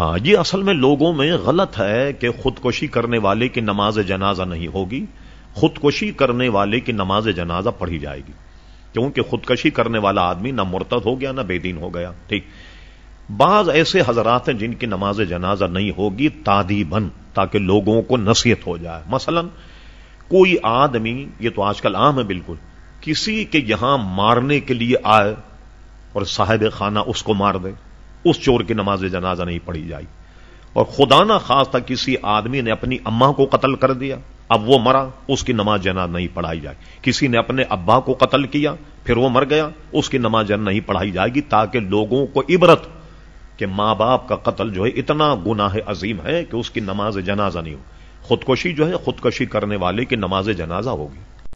ہاں یہ اصل میں لوگوں میں غلط ہے کہ خودکشی کرنے والے کی نماز جنازہ نہیں ہوگی۔ خودکشی کرنے والے کی نماز جنازہ پڑھی جائے گی۔ کیونکہ خودکشی کرنے والا آدمی نہ مرتد ہو گیا، نہ بے دین ہو گیا۔ ٹھیک۔ بعض ایسے حضرات ہیں جن کی نماز جنازہ نہیں ہوگی تادی بن تاکہ لوگوں کو نصیحت ہو جائے۔ مثلا، کوئی آدمی، یہ تو آج کل عام ہے بالکل، کسی کے یہاں مارنے کے لیے آئے اور صاحب خانہ اس کو مار دے۔ اس چور کی نماز جنازہ نہیں پڑھی جائے اور خدا نہ خاص تھا کسی آدمی نے اپنی اما کو قتل کر دیا، اب وہ مرا، اس کی نماز جناز نہیں پڑھائی جائے کسی نے اپنے ابا کو قتل کیا، پھر وہ مر گیا، اس کی نماز جن نہیں پڑھائی جائے گی تاکہ لوگوں کو عبرت کہ ماں باپ کا قتل جو ہے اتنا گناہ عظیم ہے کہ اس کی نماز جنازہ نہیں ہو۔ خودکشی جو ہے، خودکشی کرنے والے کی نماز جنازہ ہوگی۔